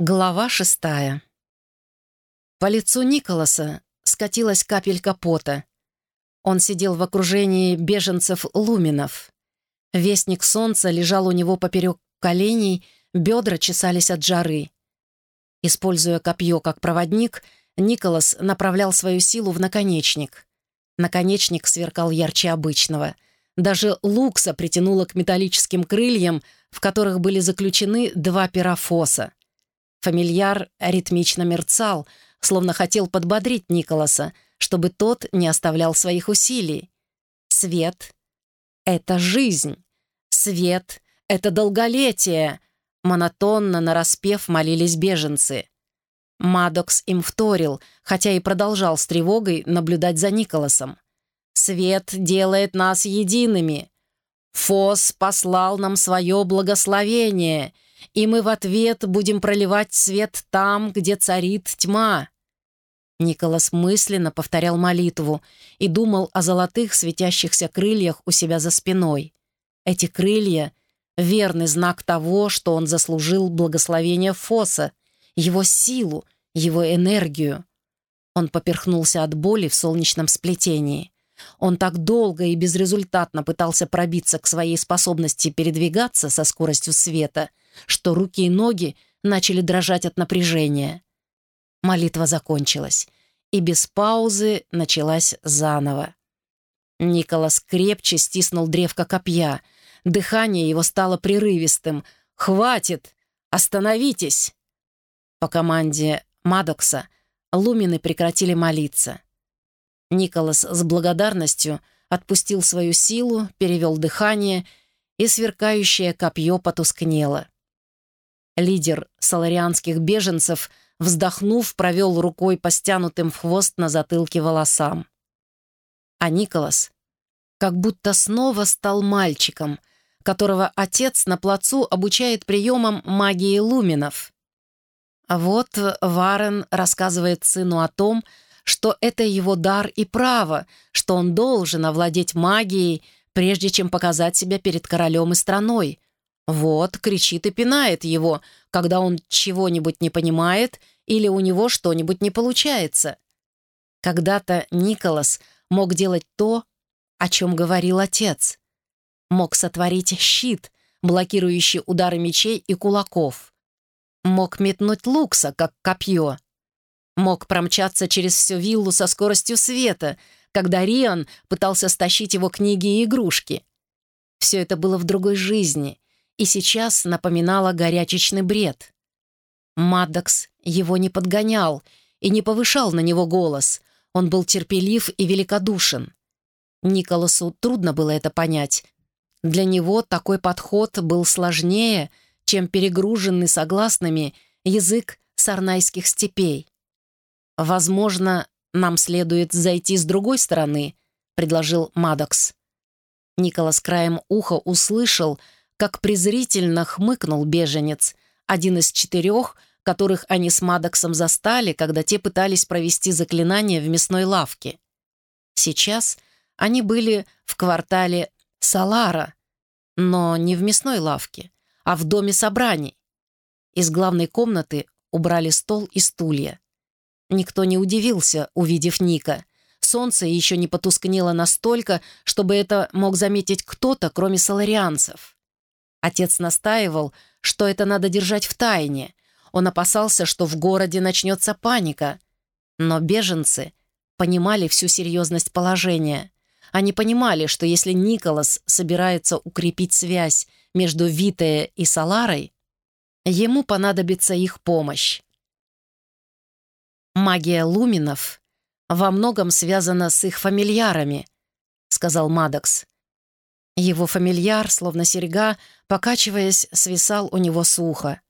Глава шестая. По лицу Николаса скатилась капелька пота. Он сидел в окружении беженцев-луминов. Вестник солнца лежал у него поперек коленей, бедра чесались от жары. Используя копье как проводник, Николас направлял свою силу в наконечник. Наконечник сверкал ярче обычного. Даже Лукса притянуло к металлическим крыльям, в которых были заключены два пирофоса — Фамильяр ритмично мерцал, словно хотел подбодрить Николаса, чтобы тот не оставлял своих усилий. Свет — это жизнь. Свет — это долголетие. Монотонно, нараспев, молились беженцы. Мадокс им вторил, хотя и продолжал с тревогой наблюдать за Николасом. «Свет делает нас едиными. Фос послал нам свое благословение, и мы в ответ будем проливать свет там, где царит тьма». Николас мысленно повторял молитву и думал о золотых светящихся крыльях у себя за спиной. Эти крылья — верный знак того, что он заслужил благословение Фоса, его силу, его энергию. Он поперхнулся от боли в солнечном сплетении. Он так долго и безрезультатно пытался пробиться к своей способности передвигаться со скоростью света — что руки и ноги начали дрожать от напряжения. Молитва закончилась, и без паузы началась заново. Николас крепче стиснул древко копья. Дыхание его стало прерывистым. «Хватит! Остановитесь!» По команде Мадокса лумины прекратили молиться. Николас с благодарностью отпустил свою силу, перевел дыхание, и сверкающее копье потускнело. Лидер саларианских беженцев, вздохнув, провел рукой по стянутым в хвост на затылке волосам. А Николас как будто снова стал мальчиком, которого отец на плацу обучает приемам магии луминов. Вот Варен рассказывает сыну о том, что это его дар и право, что он должен овладеть магией, прежде чем показать себя перед королем и страной, вот, кричит и пинает его, когда он чего-нибудь не понимает или у него что-нибудь не получается. Когда-то Николас мог делать то, о чем говорил отец. Мог сотворить щит, блокирующий удары мечей и кулаков. Мог метнуть лукса, как копье. Мог промчаться через всю виллу со скоростью света, когда Риан пытался стащить его книги и игрушки. Все это было в другой жизни, и сейчас напоминала горячечный бред. Маддокс его не подгонял и не повышал на него голос. Он был терпелив и великодушен. Николасу трудно было это понять. Для него такой подход был сложнее, чем перегруженный согласными язык сарнайских степей. «Возможно, нам следует зайти с другой стороны», — предложил Мадокс. Николас краем уха услышал, как презрительно хмыкнул беженец, один из четырех, которых они с Мадоксом застали, когда те пытались провести заклинание в мясной лавке. Сейчас они были в квартале Салара, но не в мясной лавке, а в доме собраний. Из главной комнаты убрали стол и стулья. Никто не удивился, увидев Ника. Солнце еще не потускнело настолько, чтобы это мог заметить кто-то, кроме саларианцев. Отец настаивал, что это надо держать в тайне. Он опасался, что в городе начнется паника. Но беженцы понимали всю серьезность положения. Они понимали, что если Николас собирается укрепить связь между Витая и Саларой, ему понадобится их помощь. «Магия луминов во многом связана с их фамильярами», — сказал Мадокс. Его фамильяр, словно серьга, покачиваясь, свисал у него с уха.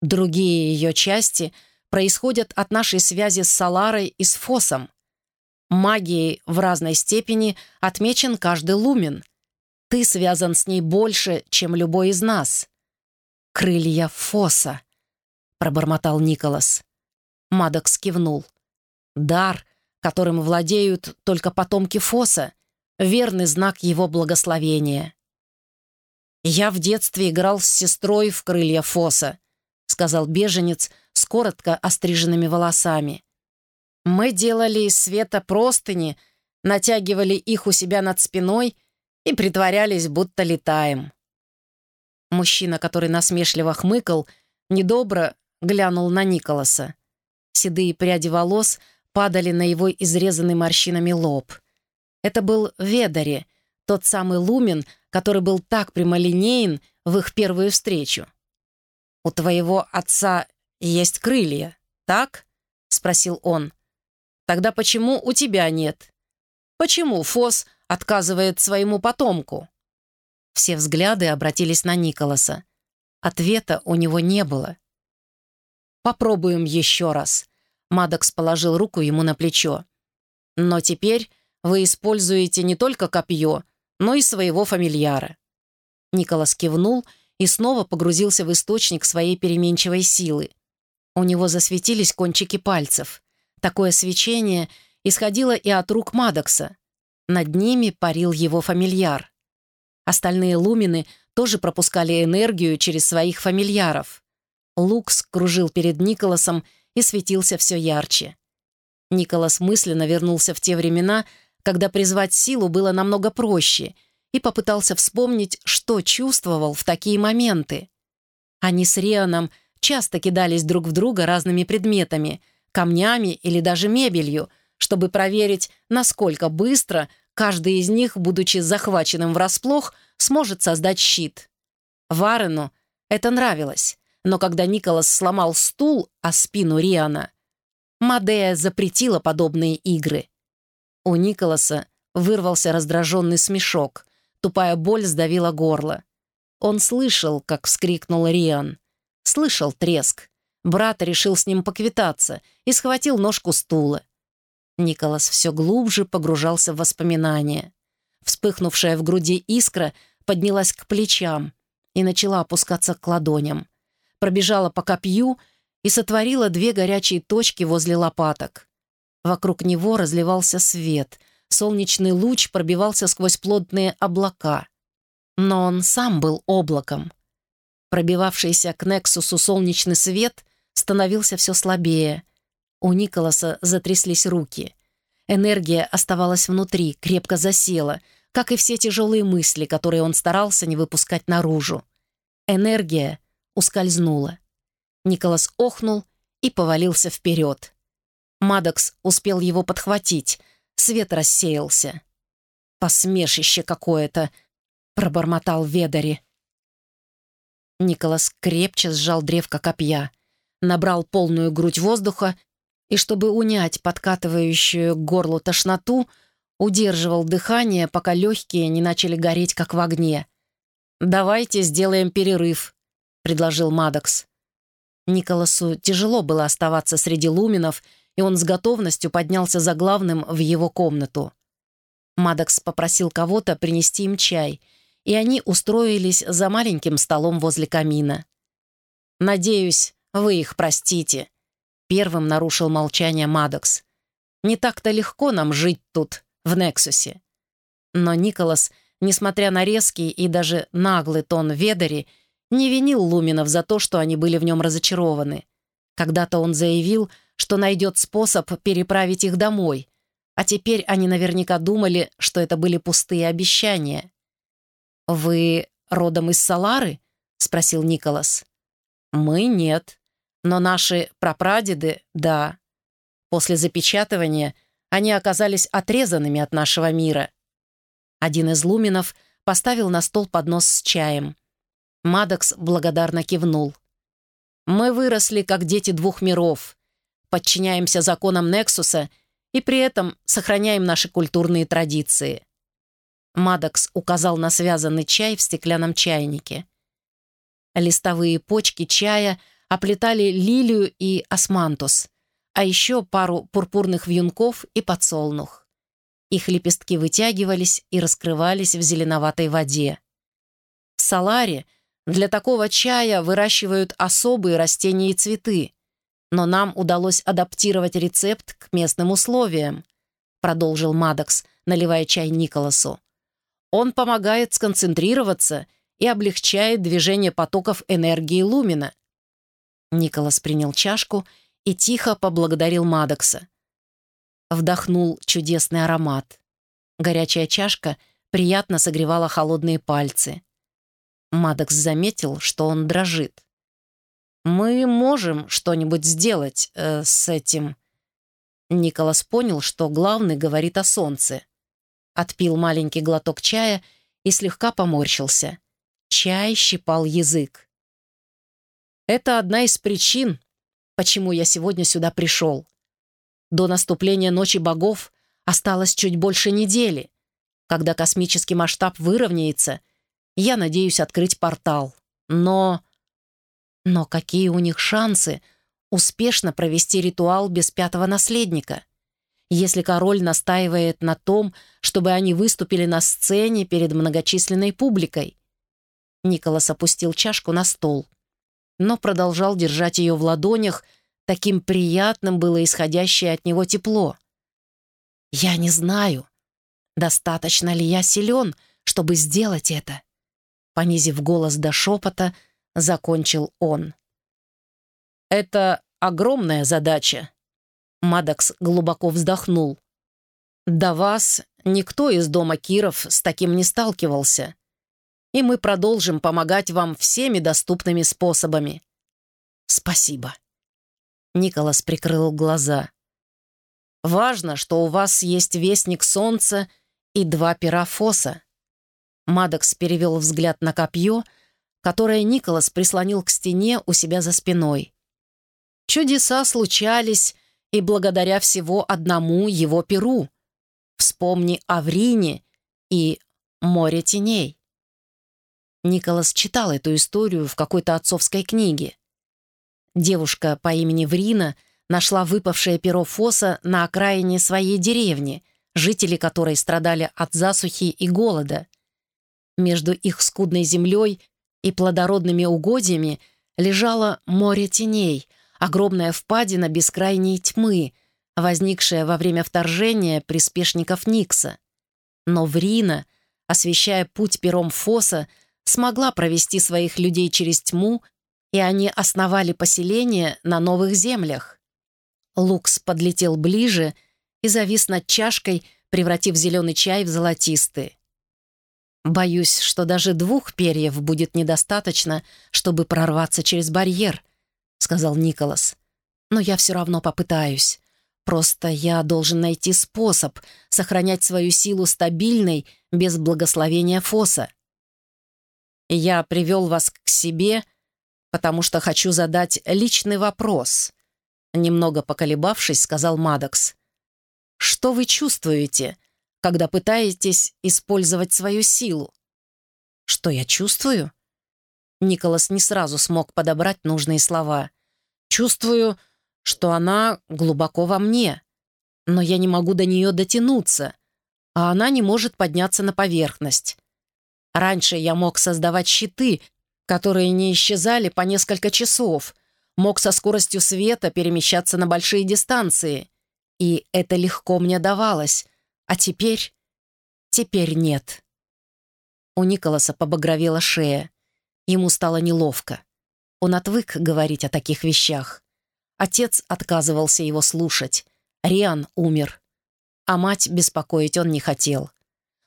Другие ее части происходят от нашей связи с Саларой и с Фосом. Магией в разной степени отмечен каждый лумен. Ты связан с ней больше, чем любой из нас. «Крылья Фоса», — пробормотал Николас. Мадокс кивнул. «Дар, которым владеют только потомки Фоса, верный знак его благословения. «Я в детстве играл с сестрой в крылья Фоса», — сказал беженец с коротко остриженными волосами. «Мы делали из света простыни, натягивали их у себя над спиной и притворялись, будто летаем». Мужчина, который насмешливо хмыкал, недобро глянул на Николаса. Седые пряди волос падали на его изрезанный морщинами лоб. Это был Ведари, тот самый Лумин, который был так прямолинеен в их первую встречу. «У твоего отца есть крылья, так?» — спросил он. «Тогда почему у тебя нет? Почему Фос отказывает своему потомку?» Все взгляды обратились на Николаса. Ответа у него не было. «Попробуем еще раз», — Мадокс положил руку ему на плечо. «Но теперь вы используете не только копье, но и своего фамильяра». Николас кивнул и снова погрузился в источник своей переменчивой силы. У него засветились кончики пальцев. Такое свечение исходило и от рук Мадокса. Над ними парил его фамильяр. Остальные лумины тоже пропускали энергию через своих фамильяров. Лукс кружил перед Николасом и светился все ярче. Николас мысленно вернулся в те времена, когда призвать силу было намного проще, и попытался вспомнить, что чувствовал в такие моменты. Они с Рианом часто кидались друг в друга разными предметами, камнями или даже мебелью, чтобы проверить, насколько быстро каждый из них, будучи захваченным врасплох, сможет создать щит. Варену это нравилось, но когда Николас сломал стул о спину Риана, Мадея запретила подобные игры. У Николаса вырвался раздраженный смешок, тупая боль сдавила горло. Он слышал, как вскрикнул Риан. Слышал треск. Брат решил с ним поквитаться и схватил ножку стула. Николас все глубже погружался в воспоминания. Вспыхнувшая в груди искра поднялась к плечам и начала опускаться к ладоням. Пробежала по копью и сотворила две горячие точки возле лопаток. Вокруг него разливался свет, солнечный луч пробивался сквозь плотные облака. Но он сам был облаком. Пробивавшийся к Нексусу солнечный свет становился все слабее. У Николаса затряслись руки. Энергия оставалась внутри, крепко засела — как и все тяжелые мысли, которые он старался не выпускать наружу. Энергия ускользнула. Николас охнул и повалился вперед. Мадокс успел его подхватить, свет рассеялся. «Посмешище какое-то!» — пробормотал Ведари. Николас крепче сжал древко копья, набрал полную грудь воздуха и, чтобы унять подкатывающую к горлу тошноту, удерживал дыхание, пока легкие не начали гореть, как в огне. «Давайте сделаем перерыв», — предложил Мадокс. Николасу тяжело было оставаться среди луминов, и он с готовностью поднялся за главным в его комнату. Мадокс попросил кого-то принести им чай, и они устроились за маленьким столом возле камина. «Надеюсь, вы их простите», — первым нарушил молчание Мадокс. «Не так-то легко нам жить тут, в Нексусе. Но Николас, несмотря на резкий и даже наглый тон Ведари, не винил Луминов за то, что они были в нем разочарованы. Когда-то он заявил, что найдет способ переправить их домой, а теперь они наверняка думали, что это были пустые обещания. «Вы родом из Салары?» — спросил Николас. «Мы нет, но наши прапрадеды — да. После запечатывания они оказались отрезанными от нашего мира. Один из луминов поставил на стол поднос с чаем. Мадокс благодарно кивнул. «Мы выросли, как дети двух миров, подчиняемся законам Нексуса и при этом сохраняем наши культурные традиции». Мадокс указал на связанный чай в стеклянном чайнике. Листовые почки чая оплетали лилию и османтус а еще пару пурпурных вьюнков и подсолнух. Их лепестки вытягивались и раскрывались в зеленоватой воде. В Саларе для такого чая выращивают особые растения и цветы, но нам удалось адаптировать рецепт к местным условиям, продолжил Мадокс, наливая чай Николасу. Он помогает сконцентрироваться и облегчает движение потоков энергии Лумина. Николас принял чашку и тихо поблагодарил Мадокса. Вдохнул чудесный аромат. Горячая чашка приятно согревала холодные пальцы. Мадокс заметил, что он дрожит. «Мы можем что-нибудь сделать э, с этим». Николас понял, что главный говорит о солнце. Отпил маленький глоток чая и слегка поморщился. Чай щипал язык. «Это одна из причин, почему я сегодня сюда пришел. До наступления Ночи Богов осталось чуть больше недели. Когда космический масштаб выровняется, я надеюсь открыть портал. Но... Но какие у них шансы успешно провести ритуал без пятого наследника? Если король настаивает на том, чтобы они выступили на сцене перед многочисленной публикой. Николас опустил чашку на стол, но продолжал держать ее в ладонях, таким приятным было исходящее от него тепло. «Я не знаю, достаточно ли я силен, чтобы сделать это», понизив голос до шепота, закончил он. «Это огромная задача». Мадокс глубоко вздохнул. «До вас никто из дома Киров с таким не сталкивался, и мы продолжим помогать вам всеми доступными способами». «Спасибо». Николас прикрыл глаза. «Важно, что у вас есть Вестник Солнца и два пера Фоса». Мадокс перевел взгляд на копье — которое Николас прислонил к стене у себя за спиной. Чудеса случались и благодаря всего одному его перу. Вспомни о Врине и Море теней. Николас читал эту историю в какой-то отцовской книге. Девушка по имени Врина нашла выпавшее перо Фоса на окраине своей деревни, жители которой страдали от засухи и голода. Между их скудной землей и плодородными угодьями лежало море теней, огромная впадина бескрайней тьмы, возникшая во время вторжения приспешников Никса. Но Врина, освещая путь пером Фоса, смогла провести своих людей через тьму, и они основали поселение на новых землях. Лукс подлетел ближе и завис над чашкой, превратив зеленый чай в золотистый. Боюсь, что даже двух перьев будет недостаточно, чтобы прорваться через барьер, сказал Николас. Но я все равно попытаюсь. Просто я должен найти способ сохранять свою силу стабильной без благословения Фоса. Я привел вас к себе, потому что хочу задать личный вопрос. Немного поколебавшись, сказал Мадокс. Что вы чувствуете, когда пытаетесь использовать свою силу. Что я чувствую? Николас не сразу смог подобрать нужные слова. Чувствую, что она глубоко во мне, но я не могу до нее дотянуться, а она не может подняться на поверхность. Раньше я мог создавать щиты, которые не исчезали по несколько часов, мог со скоростью света перемещаться на большие дистанции, и это легко мне давалось, а теперь... Теперь нет. У Николаса побагровела шея. Ему стало неловко. Он отвык говорить о таких вещах. Отец отказывался его слушать. Риан умер. А мать беспокоить он не хотел.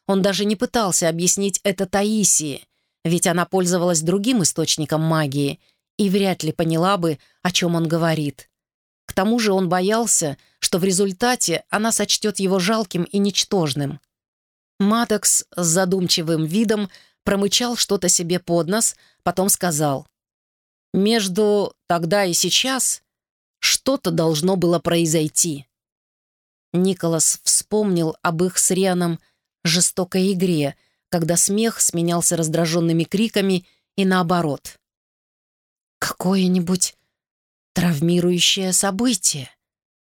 Он даже не пытался объяснить это Таисии, ведь она пользовалась другим источником магии и вряд ли поняла бы, о чем он говорит. Тому же он боялся, что в результате она сочтет его жалким и ничтожным. Матокс с задумчивым видом промычал что-то себе под нос, потом сказал. «Между тогда и сейчас что-то должно было произойти». Николас вспомнил об их с Рианом жестокой игре, когда смех сменялся раздраженными криками и наоборот. «Какое-нибудь Травмирующее событие,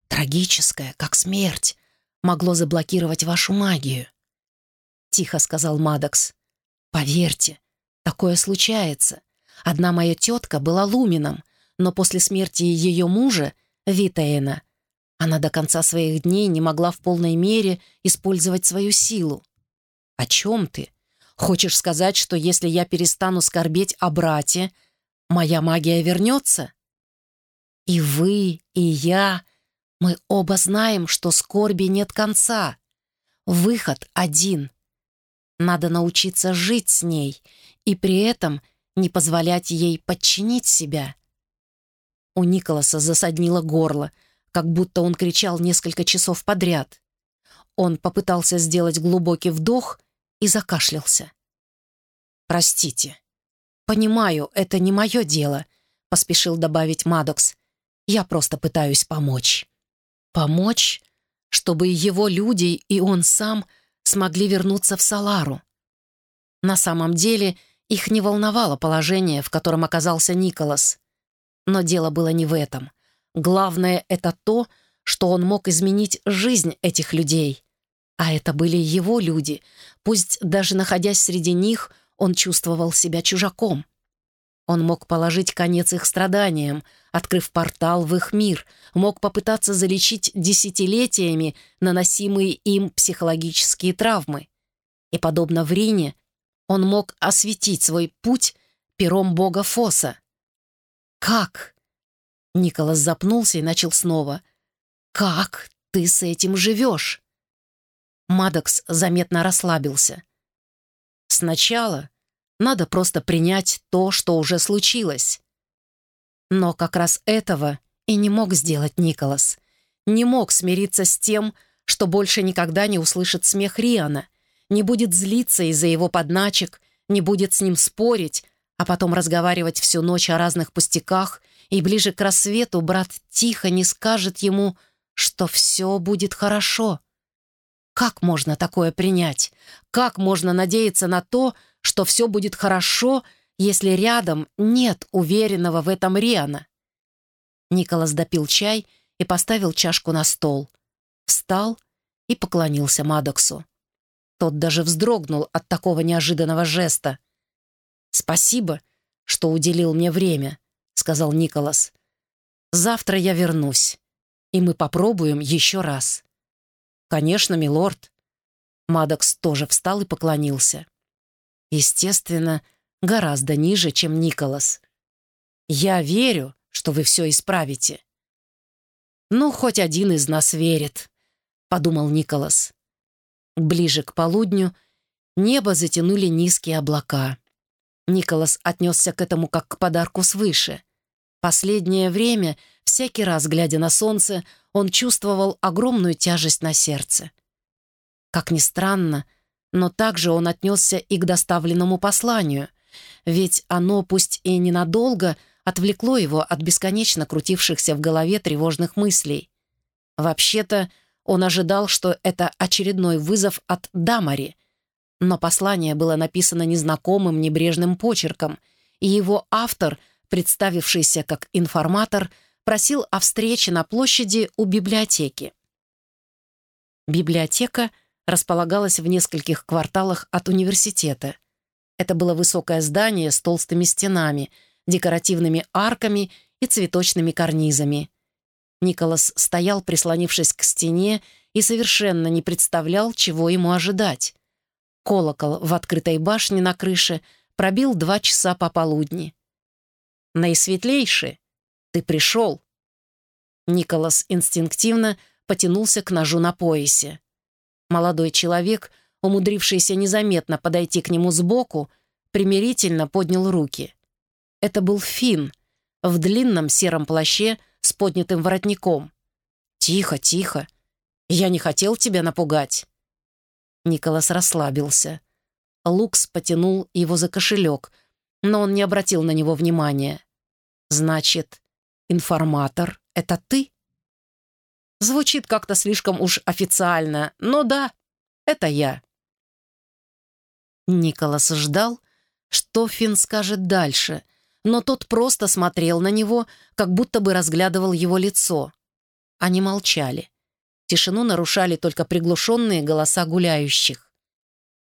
трагическое, как смерть, могло заблокировать вашу магию. Тихо сказал Мадокс. Поверьте, такое случается. Одна моя тетка была лумином, но после смерти ее мужа, Витаэна, она до конца своих дней не могла в полной мере использовать свою силу. «О чем ты? Хочешь сказать, что если я перестану скорбеть о брате, моя магия вернется?» И вы, и я, мы оба знаем, что скорби нет конца. Выход один. Надо научиться жить с ней и при этом не позволять ей подчинить себя. У Николаса засаднило горло, как будто он кричал несколько часов подряд. Он попытался сделать глубокий вдох и закашлялся. «Простите. Понимаю, это не мое дело», — поспешил добавить Мадокс. «Я просто пытаюсь помочь». «Помочь, чтобы его люди и он сам смогли вернуться в Салару». На самом деле их не волновало положение, в котором оказался Николас. Но дело было не в этом. Главное — это то, что он мог изменить жизнь этих людей. А это были его люди. Пусть даже находясь среди них, он чувствовал себя чужаком. Он мог положить конец их страданиям, открыв портал в их мир, мог попытаться залечить десятилетиями наносимые им психологические травмы. И, подобно Врине, он мог осветить свой путь пером бога Фоса. «Как?» Николас запнулся и начал снова. «Как ты с этим живешь?» Мадокс заметно расслабился. «Сначала надо просто принять то, что уже случилось». Но как раз этого и не мог сделать Николас. Не мог смириться с тем, что больше никогда не услышит смех Риана, не будет злиться из-за его подначек, не будет с ним спорить, а потом разговаривать всю ночь о разных пустяках, и ближе к рассвету брат тихо не скажет ему, что все будет хорошо. Как можно такое принять? Как можно надеяться на то, что все будет хорошо, если рядом нет уверенного в этом Риана? Николас допил чай и поставил чашку на стол. Встал и поклонился Мадоксу. Тот даже вздрогнул от такого неожиданного жеста. «Спасибо, что уделил мне время», — сказал Николас. «Завтра я вернусь, и мы попробуем еще раз». «Конечно, милорд». Мадокс тоже встал и поклонился. Естественно, гораздо ниже, чем Николас. «Я верю, что вы все исправите». «Ну, хоть один из нас верит», — подумал Николас. Ближе к полудню небо затянули низкие облака. Николас отнесся к этому как к подарку свыше. Последнее время, всякий раз глядя на солнце, он чувствовал огромную тяжесть на сердце. Как ни странно, но также он отнесся и к доставленному посланию, ведь оно, пусть и ненадолго, отвлекло его от бесконечно крутившихся в голове тревожных мыслей. Вообще-то, он ожидал, что это очередной вызов от Дамари, но послание было написано незнакомым небрежным почерком, и его автор, представившийся как информатор, просил о встрече на площади у библиотеки. Библиотека располагалась в нескольких кварталах от университета. Это было высокое здание с толстыми стенами, декоративными арками и цветочными карнизами. Николас стоял, прислонившись к стене, и совершенно не представлял, чего ему ожидать. Колокол в открытой башне на крыше пробил два часа пополудни. «Наисветлейший, ты пришел!» Николас инстинктивно потянулся к ножу на поясе. Молодой человек, умудрившийся незаметно подойти к нему сбоку, примирительно поднял руки. Это был Финн в длинном сером плаще с поднятым воротником. «Тихо, тихо. Я не хотел тебя напугать». Николас расслабился. Лукс потянул его за кошелек, но он не обратил на него внимания. «Значит, информатор — это ты?» Звучит как-то слишком уж официально, но да, это я. Николас ждал, что Финн скажет дальше, но тот просто смотрел на него, как будто бы разглядывал его лицо. Они молчали. Тишину нарушали только приглушенные голоса гуляющих.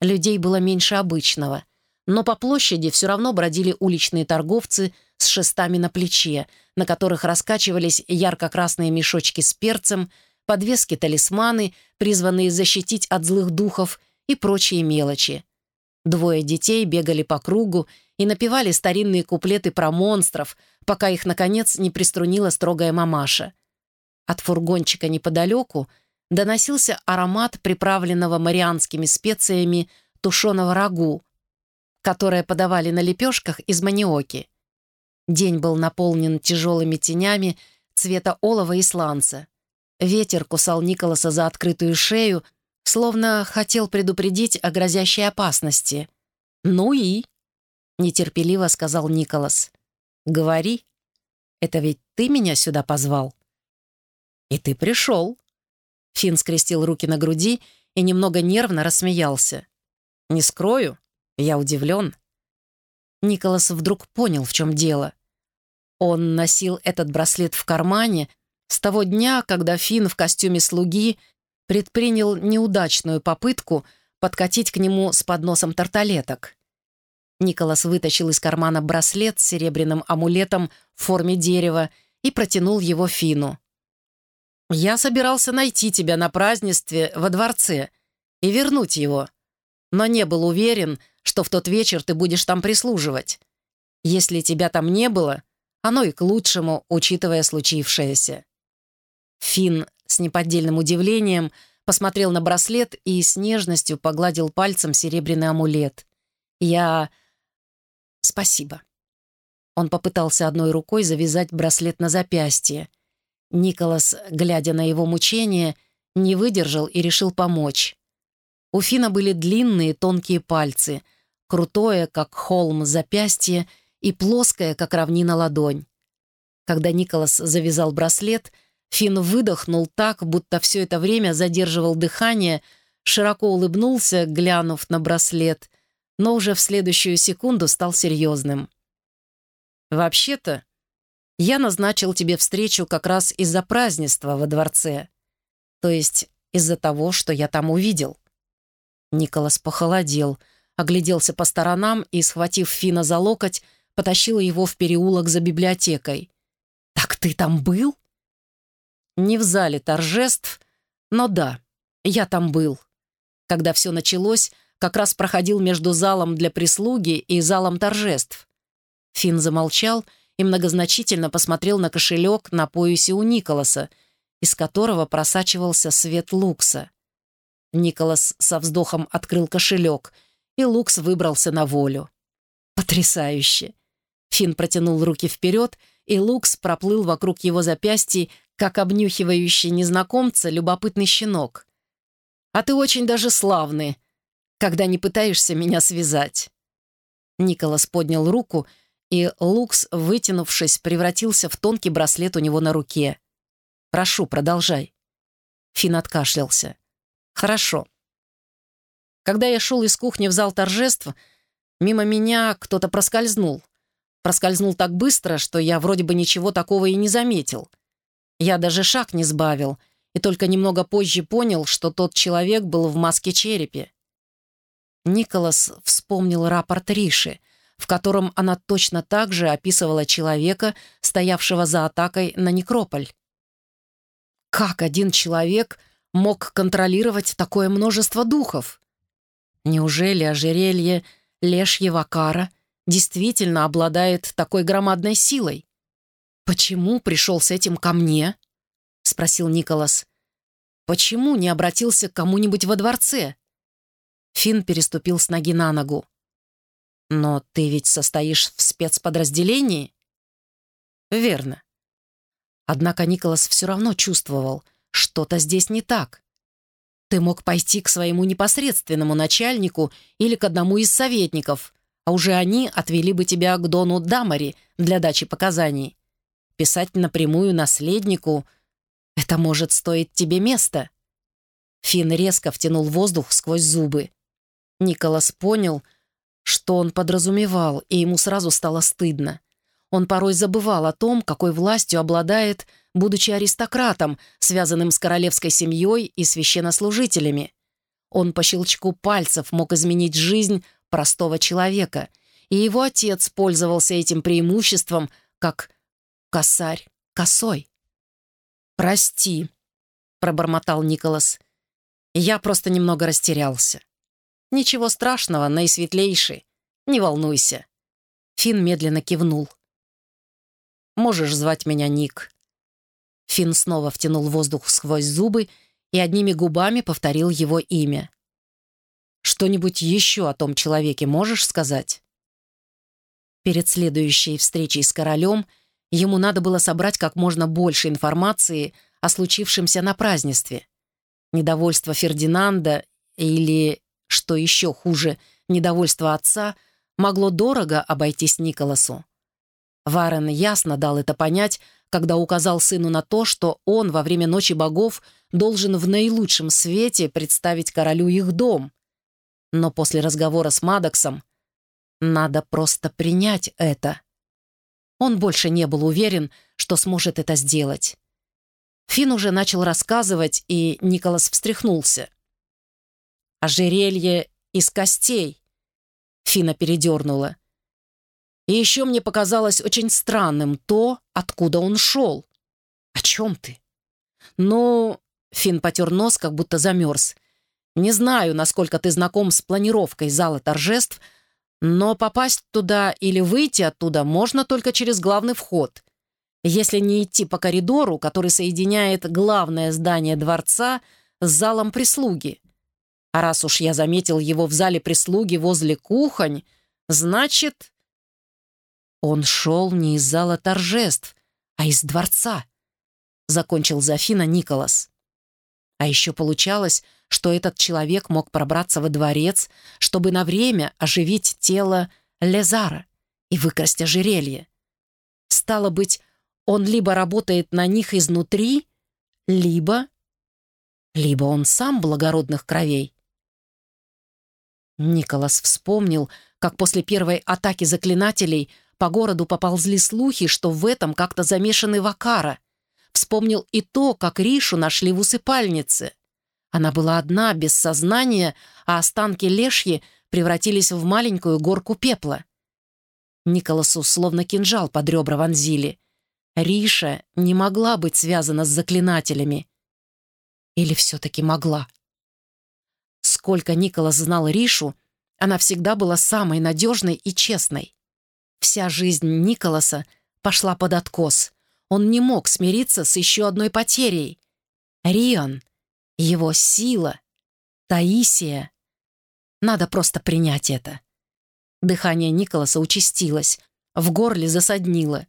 Людей было меньше обычного, но по площади все равно бродили уличные торговцы с шестами на плече, на которых раскачивались ярко-красные мешочки с перцем, подвески-талисманы, призванные защитить от злых духов и прочие мелочи. Двое детей бегали по кругу и напевали старинные куплеты про монстров, пока их, наконец, не приструнила строгая мамаша. От фургончика неподалеку доносился аромат приправленного марианскими специями тушеного рагу, которое подавали на лепешках из маниоки. День был наполнен тяжелыми тенями цвета олова и сланца. Ветер кусал Николаса за открытую шею, словно хотел предупредить о грозящей опасности. «Ну и?» — нетерпеливо сказал Николас. «Говори. Это ведь ты меня сюда позвал?» «И ты пришел». Финн скрестил руки на груди и немного нервно рассмеялся. «Не скрою, я удивлен». Николас вдруг понял, в чем дело. Он носил этот браслет в кармане с того дня, когда Финн в костюме слуги предпринял неудачную попытку подкатить к нему с подносом тарталеток. Николас вытащил из кармана браслет с серебряным амулетом в форме дерева и протянул его Фину. «Я собирался найти тебя на празднестве во дворце и вернуть его, но не был уверен, что в тот вечер ты будешь там прислуживать. Если тебя там не было, оно и к лучшему, учитывая случившееся». Фин с неподдельным удивлением посмотрел на браслет и с нежностью погладил пальцем серебряный амулет. «Я «Спасибо». Он попытался одной рукой завязать браслет на запястье. Николас, глядя на его мучение, не выдержал и решил помочь. У Фина были длинные тонкие пальцы, крутое, как холм, запястье и плоское, как равнина ладонь. Когда Николас завязал браслет, Фин выдохнул так, будто все это время задерживал дыхание, широко улыбнулся, глянув на браслет, но уже в следующую секунду стал серьезным. «Вообще-то, я назначил тебе встречу как раз из-за празднества во дворце, то есть из-за того, что я там увидел». Николас похолодел, огляделся по сторонам и, схватив Фина за локоть, потащил его в переулок за библиотекой. «Так ты там был?» «Не в зале торжеств, но да, я там был. Когда все началось, как раз проходил между залом для прислуги и залом торжеств. Финн замолчал и многозначительно посмотрел на кошелек на поясе у Николаса, из которого просачивался свет лукса. Николас со вздохом открыл кошелек, и лукс выбрался на волю. «Потрясающе!» Финн протянул руки вперед, и лукс проплыл вокруг его запястья, как обнюхивающий незнакомца любопытный щенок. «А ты очень даже славный», когда не пытаешься меня связать». Николас поднял руку, и Лукс, вытянувшись, превратился в тонкий браслет у него на руке. «Прошу, продолжай». Фин откашлялся. «Хорошо. Когда я шел из кухни в зал торжеств, мимо меня кто-то проскользнул. Проскользнул так быстро, что я вроде бы ничего такого и не заметил. Я даже шаг не сбавил, и только немного позже понял, что тот человек был в маске черепе. Николас вспомнил рапорт Риши, в котором она точно так же описывала человека, стоявшего за атакой на Некрополь. Как один человек мог контролировать такое множество духов? Неужели ожерелье Лешьего Кара действительно обладает такой громадной силой? «Почему пришел с этим ко мне?» — спросил Николас. «Почему не обратился к кому-нибудь во дворце?» Финн переступил с ноги на ногу. «Но ты ведь состоишь в спецподразделении?» «Верно». Однако Николас все равно чувствовал, что-то здесь не так. Ты мог пойти к своему непосредственному начальнику или к одному из советников, а уже они отвели бы тебя к Дону Дамари для дачи показаний. Писать напрямую наследнику — это может стоить тебе места. Финн резко втянул воздух сквозь зубы. Николас понял, что он подразумевал, и ему сразу стало стыдно. Он порой забывал о том, какой властью обладает, будучи аристократом, связанным с королевской семьей и священнослужителями. Он по щелчку пальцев мог изменить жизнь простого человека, и его отец пользовался этим преимуществом как косарь косой. «Прости», — пробормотал Николас. «Я просто немного растерялся». «Ничего страшного, наисветлейший. Не волнуйся. Финн медленно кивнул. «Можешь звать меня Ник». Финн снова втянул воздух сквозь зубы и одними губами повторил его имя. «Что-нибудь еще о том человеке можешь сказать?» Перед следующей встречей с королем ему надо было собрать как можно больше информации о случившемся на празднестве. Недовольство Фердинанда или, что еще хуже, недовольство отца могло дорого обойтись Николасу. Варен ясно дал это понять, когда указал сыну на то, что он во время Ночи Богов должен в наилучшем свете представить королю их дом. Но после разговора с Мадоксом надо просто принять это. Он больше не был уверен, что сможет это сделать. Фин уже начал рассказывать, и Николас встряхнулся. «Ожерелье из костей», — Фина передернула. И еще мне показалось очень странным то, откуда он шел. «О чем ты?» «Ну...» — Фин потер нос, как будто замерз. «Не знаю, насколько ты знаком с планировкой зала торжеств, но попасть туда или выйти оттуда можно только через главный вход. Если не идти по коридору, который соединяет главное здание дворца с залом прислуги. А раз уж я заметил его в зале прислуги возле кухонь, значит, он шел не из зала торжеств, а из дворца, закончил Зафина Николас. А еще получалось, что этот человек мог пробраться во дворец, чтобы на время оживить тело Лезара и выкрасть ожерелье. Стало быть, он либо работает на них изнутри, либо... Либо он сам благородных кровей. Николас вспомнил, как после первой атаки заклинателей по городу поползли слухи, что в этом как-то замешаны Вакара. Вспомнил и то, как Ришу нашли в усыпальнице. Она была одна, без сознания, а останки лешьи превратились в маленькую горку пепла. Николасу словно кинжал под ребра вонзили. Риша не могла быть связана с заклинателями. Или все-таки могла? Сколько Николас знал Ришу, она всегда была самой надежной и честной. Вся жизнь Николаса пошла под откос. Он не мог смириться с еще одной потерей. Риан, его сила, Таисия. Надо просто принять это. Дыхание Николаса участилось, в горле засаднило.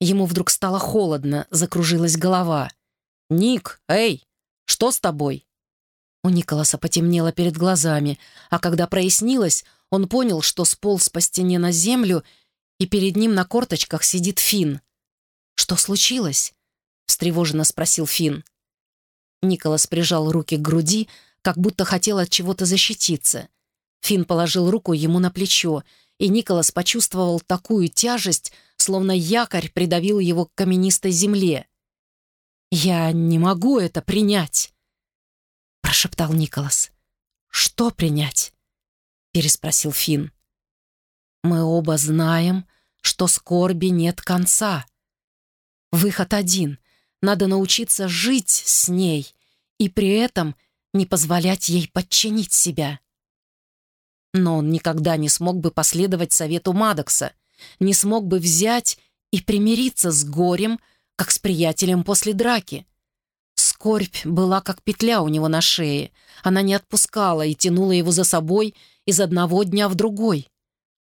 Ему вдруг стало холодно, закружилась голова. «Ник, эй, что с тобой?» У Николаса потемнело перед глазами, а когда прояснилось, он понял, что сполз по стене на землю и перед ним на корточках сидит Фин. «Что случилось?» — встревоженно спросил Фин. Николас прижал руки к груди, как будто хотел от чего-то защититься. Фин положил руку ему на плечо, и Николас почувствовал такую тяжесть, словно якорь придавил его к каменистой земле. «Я не могу это принять!» — прошептал Николас. «Что принять?» — переспросил Фин. Мы оба знаем, что скорби нет конца. Выход один. Надо научиться жить с ней и при этом не позволять ей подчинить себя. Но он никогда не смог бы последовать совету Мадокса, не смог бы взять и примириться с горем, как с приятелем после драки. Скорбь была как петля у него на шее. Она не отпускала и тянула его за собой из одного дня в другой.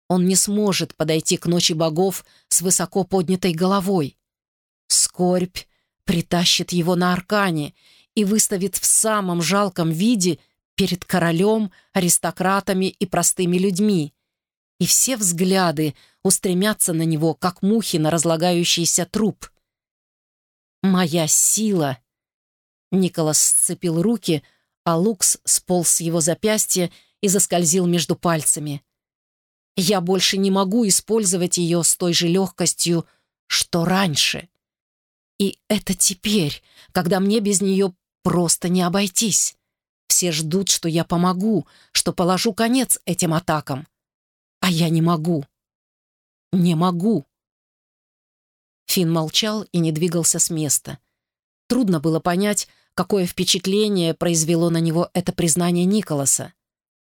Он не сможет подойти к ночи богов с высоко поднятой головой. Скорбь притащит его на аркане и выставит в самом жалком виде перед королем, аристократами и простыми людьми. И все взгляды устремятся на него, как мухи на разлагающийся труп. «Моя сила!» Николас сцепил руки, а Лукс сполз с его запястья и заскользил между пальцами. Я больше не могу использовать ее с той же легкостью, что раньше. И это теперь, когда мне без нее просто не обойтись. Все ждут, что я помогу, что положу конец этим атакам. А я не могу. Не могу. Фин молчал и не двигался с места. Трудно было понять, какое впечатление произвело на него это признание Николаса.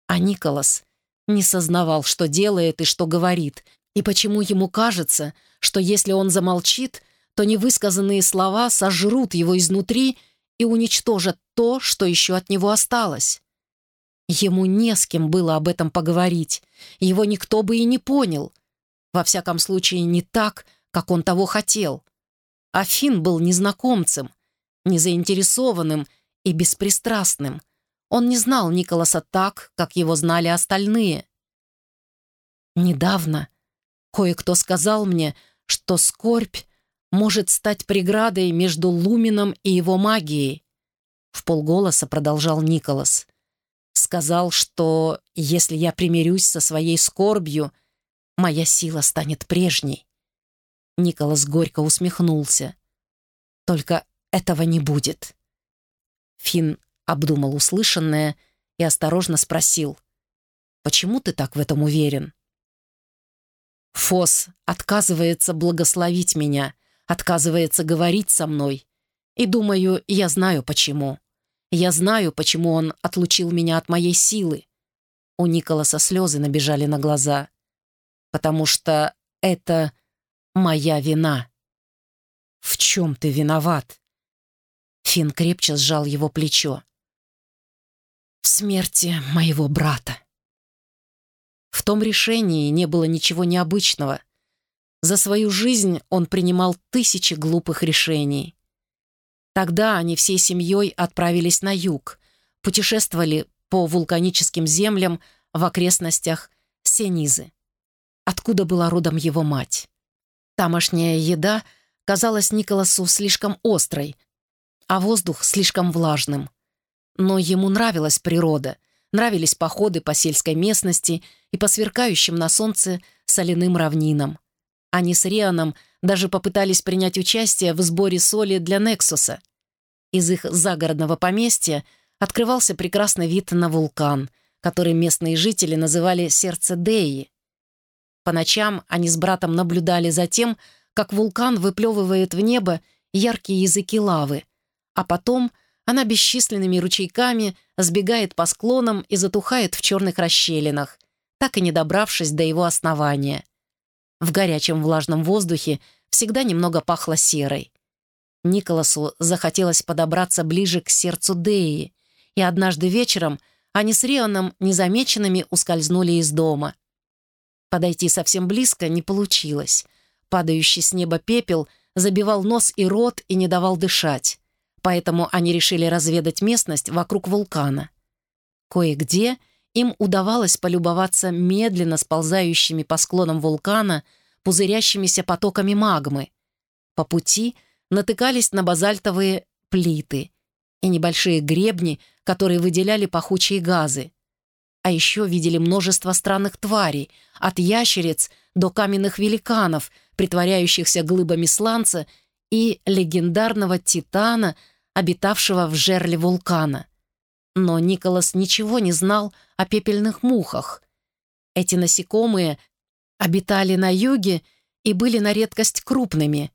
А Николас не сознавал, что делает и что говорит, И почему ему кажется, что если он замолчит, то невысказанные слова сожрут его изнутри и уничтожат то, что еще от него осталось? Ему не с кем было об этом поговорить, его никто бы и не понял. Во всяком случае, не так, как он того хотел. Афин был незнакомцем, незаинтересованным и беспристрастным. Он не знал Николаса так, как его знали остальные. Недавно кое-кто сказал мне, что скорбь может стать преградой между Лумином и его магией. В полголоса продолжал Николас. Сказал, что если я примирюсь со своей скорбью, моя сила станет прежней. Николас горько усмехнулся. Только этого не будет. Финн обдумал услышанное и осторожно спросил. «Почему ты так в этом уверен?» Фос отказывается благословить меня, отказывается говорить со мной. И думаю, я знаю почему. Я знаю, почему он отлучил меня от моей силы. У Николаса слезы набежали на глаза. Потому что это моя вина. В чем ты виноват? Фин крепче сжал его плечо. В смерти моего брата. В том решении не было ничего необычного. За свою жизнь он принимал тысячи глупых решений. Тогда они всей семьей отправились на юг, путешествовали по вулканическим землям в окрестностях Сенизы, откуда была родом его мать. Тамошняя еда казалась Николасу слишком острой, а воздух слишком влажным. Но ему нравилась природа, нравились походы по сельской местности и по сверкающим на солнце соляным равнинам. Они с Рианом даже попытались принять участие в сборе соли для Нексуса. Из их загородного поместья открывался прекрасный вид на вулкан, который местные жители называли «сердце Деи». По ночам они с братом наблюдали за тем, как вулкан выплевывает в небо яркие языки лавы, а потом она бесчисленными ручейками сбегает по склонам и затухает в черных расщелинах, так и не добравшись до его основания. В горячем влажном воздухе всегда немного пахло серой. Николасу захотелось подобраться ближе к сердцу Деи, и однажды вечером они с Рионом незамеченными ускользнули из дома. Подойти совсем близко не получилось. Падающий с неба пепел забивал нос и рот и не давал дышать. Поэтому они решили разведать местность вокруг вулкана. Кое-где им удавалось полюбоваться медленно сползающими по склонам вулкана пузырящимися потоками магмы. По пути натыкались на базальтовые плиты и небольшие гребни, которые выделяли пахучие газы. А еще видели множество странных тварей, от ящериц до каменных великанов, притворяющихся глыбами сланца, и легендарного титана, обитавшего в жерле вулкана. Но Николас ничего не знал о пепельных мухах. Эти насекомые обитали на юге и были на редкость крупными.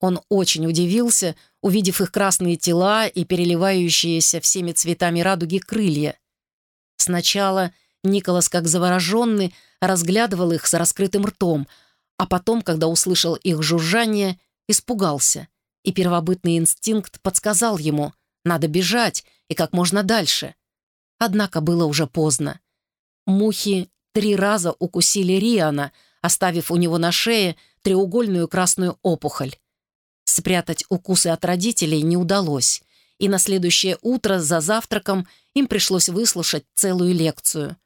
Он очень удивился, увидев их красные тела и переливающиеся всеми цветами радуги крылья. Сначала Николас, как завороженный, разглядывал их с раскрытым ртом, а потом, когда услышал их жужжание, испугался, и первобытный инстинкт подсказал ему «надо бежать» и как можно дальше. Однако было уже поздно. Мухи три раза укусили Риана, оставив у него на шее треугольную красную опухоль. Спрятать укусы от родителей не удалось, и на следующее утро за завтраком им пришлось выслушать целую лекцию.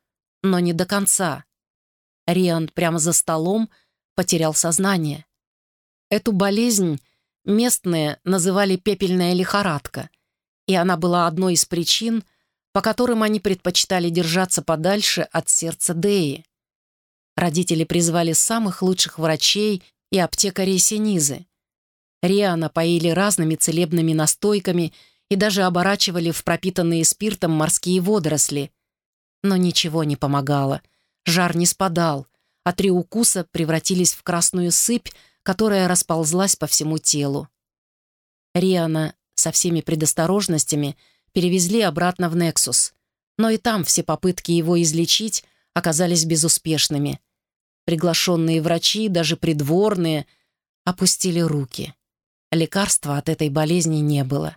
Но не до конца. Риан прямо за столом потерял сознание. Эту болезнь местные называли пепельная лихорадка — и она была одной из причин, по которым они предпочитали держаться подальше от сердца Деи. Родители призвали самых лучших врачей и аптекарей Синизы. Риана поили разными целебными настойками и даже оборачивали в пропитанные спиртом морские водоросли. Но ничего не помогало. Жар не спадал, а три укуса превратились в красную сыпь, которая расползлась по всему телу. Риана со всеми предосторожностями перевезли обратно в Нексус. Но и там все попытки его излечить оказались безуспешными. Приглашенные врачи, даже придворные, опустили руки. Лекарства от этой болезни не было.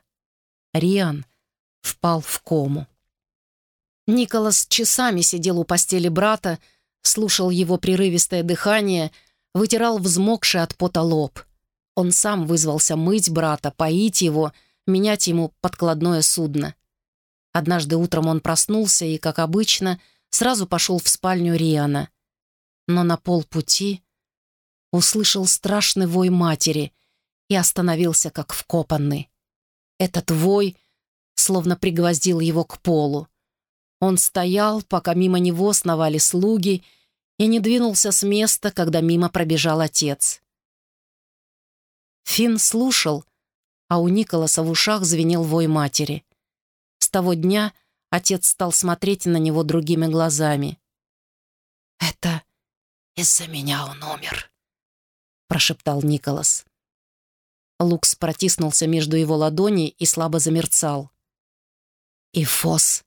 Риан впал в кому. Николас часами сидел у постели брата, слушал его прерывистое дыхание, вытирал взмокший от пота лоб. Он сам вызвался мыть брата, поить его, менять ему подкладное судно. Однажды утром он проснулся и, как обычно, сразу пошел в спальню Риана. Но на полпути услышал страшный вой матери и остановился, как вкопанный. Этот вой словно пригвоздил его к полу. Он стоял, пока мимо него сновали слуги, и не двинулся с места, когда мимо пробежал отец. Финн слушал, а у Николаса в ушах звенел вой матери. С того дня отец стал смотреть на него другими глазами. «Это из-за меня он умер», — прошептал Николас. Лукс протиснулся между его ладоней и слабо замерцал. «И Фос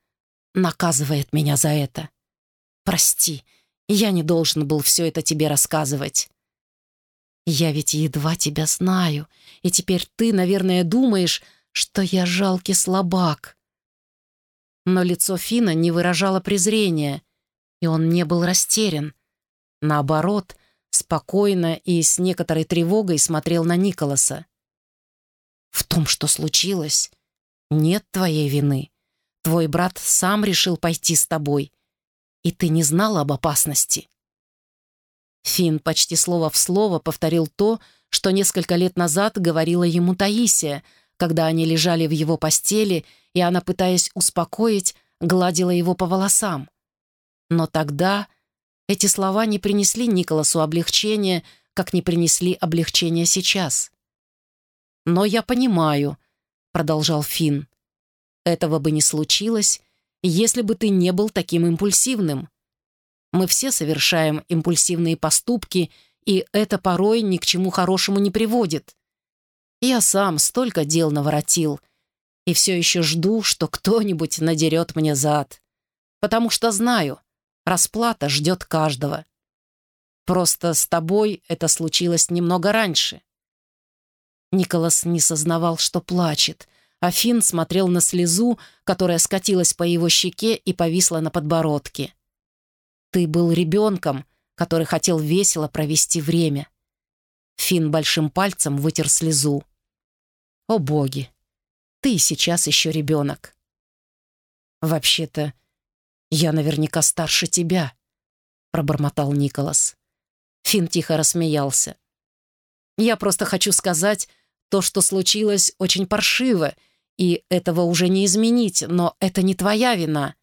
наказывает меня за это. Прости, я не должен был все это тебе рассказывать. Я ведь едва тебя знаю, и теперь ты, наверное, думаешь, что я жалкий слабак. Но лицо Фина не выражало презрения, и он не был растерян. Наоборот, спокойно и с некоторой тревогой смотрел на Николаса. «В том, что случилось, нет твоей вины. Твой брат сам решил пойти с тобой, и ты не знал об опасности». Финн почти слово в слово повторил то, что несколько лет назад говорила ему Таисия, когда они лежали в его постели, и она, пытаясь успокоить, гладила его по волосам. Но тогда эти слова не принесли Николасу облегчения, как не принесли облегчения сейчас. «Но я понимаю», — продолжал Финн, этого бы не случилось, если бы ты не был таким импульсивным. Мы все совершаем импульсивные поступки, и это порой ни к чему хорошему не приводит. Я сам столько дел наворотил, и все еще жду, что кто-нибудь надерет мне зад. Потому что знаю, расплата ждет каждого. Просто с тобой это случилось немного раньше. Николас не сознавал, что плачет — Афин смотрел на слезу, которая скатилась по его щеке и повисла на подбородке. «Ты был ребенком, который хотел весело провести время». Фин большим пальцем вытер слезу. «О боги! Ты сейчас еще ребенок!» «Вообще-то, я наверняка старше тебя», — пробормотал Николас. Фин тихо рассмеялся. «Я просто хочу сказать, то, что случилось, очень паршиво, и этого уже не изменить, но это не твоя вина.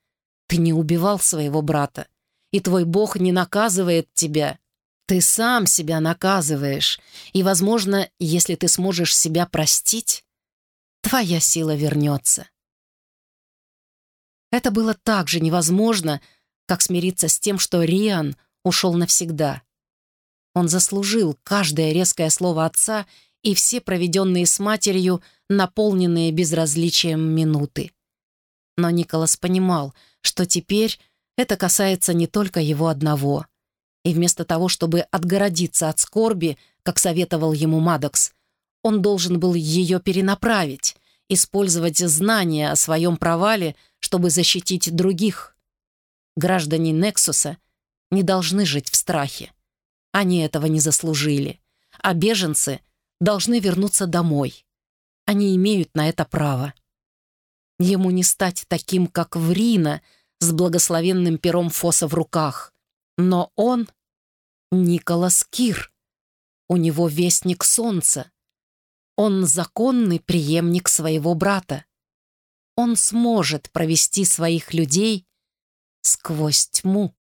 Ты не убивал своего брата, и твой Бог не наказывает тебя. Ты сам себя наказываешь, и, возможно, если ты сможешь себя простить, твоя сила вернется. Это было так же невозможно, как смириться с тем, что Риан ушел навсегда. Он заслужил каждое резкое слово отца и все проведенные с матерью, наполненные безразличием минуты. Но Николас понимал, что теперь это касается не только его одного. И вместо того, чтобы отгородиться от скорби, как советовал ему Мадокс, он должен был ее перенаправить, использовать знания о своем провале, чтобы защитить других. Граждане Нексуса не должны жить в страхе. Они этого не заслужили. А беженцы — должны вернуться домой. Они имеют на это право. Ему не стать таким, как Врина, с благословенным пером Фоса в руках. Но он — Николас Кир. У него вестник солнца. Он законный преемник своего брата. Он сможет провести своих людей сквозь тьму.